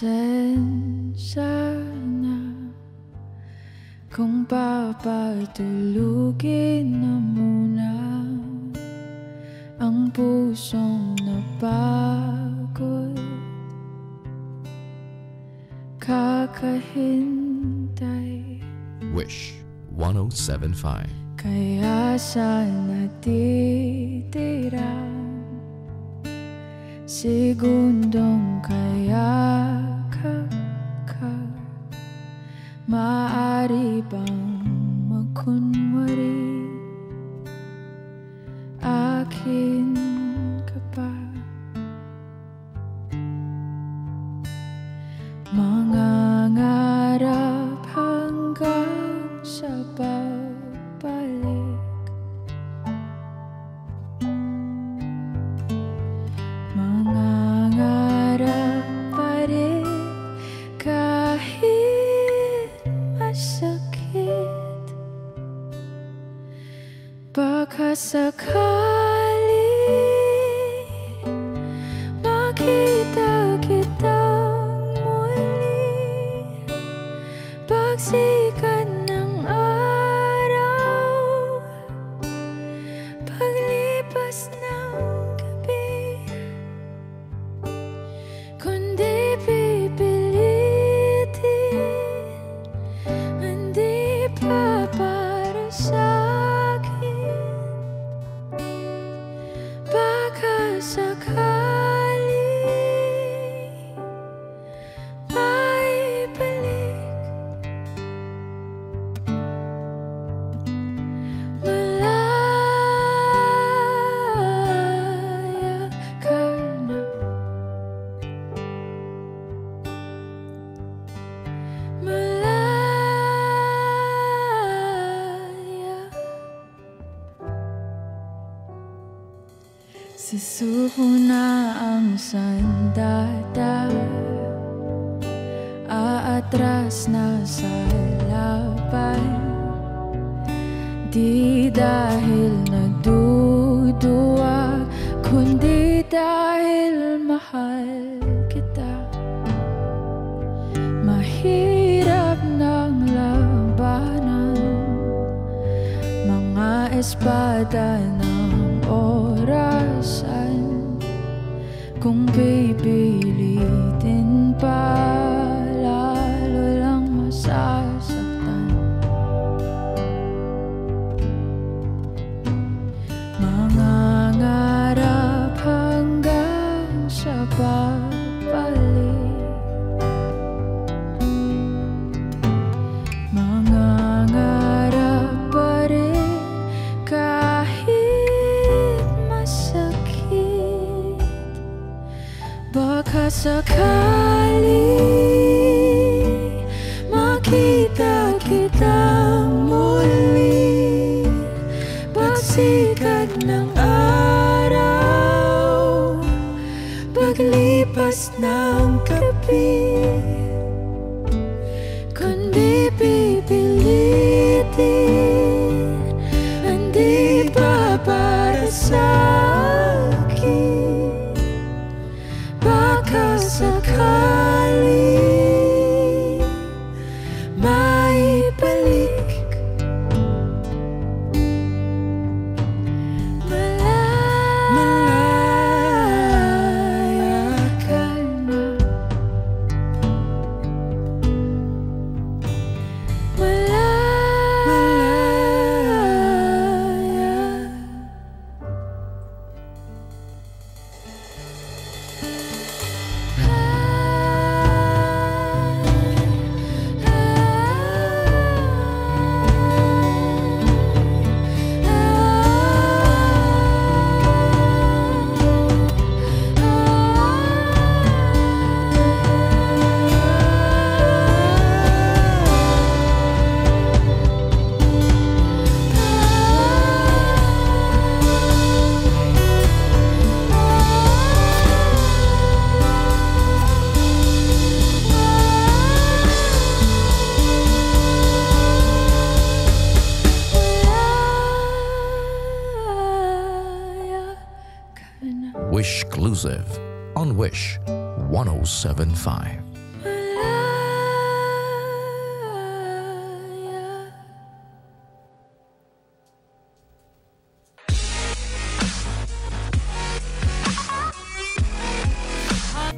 Pasensya na Kung papatulugin na muna Ang pusong napagod. Kakahintay. Wish 1075. Kaya sa natitira Segundong kaya ka ka Maaari bang magkunwari Baka sakali Susuko na ang sandata. Aatras na sa laban Di dahil naduduwa Kundi dahil mahal kita. Mahirap ng labanan. Mga espada ng orasan Kung pipilitin pa sakali makita kita muli. Pagsikat ng araw Paglipas ng gabi. Kundi pipilitin Hindi pa para sa'kin Wish exclusive on Wish 1075.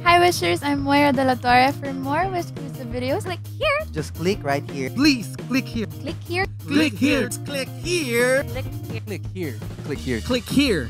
Hi Wishers, I'm Moira De La Torre. For more Wish exclusive videos click here, just click right here. Please click here. Click here. Click here. Click here. Click here. Click here. Click here. Click here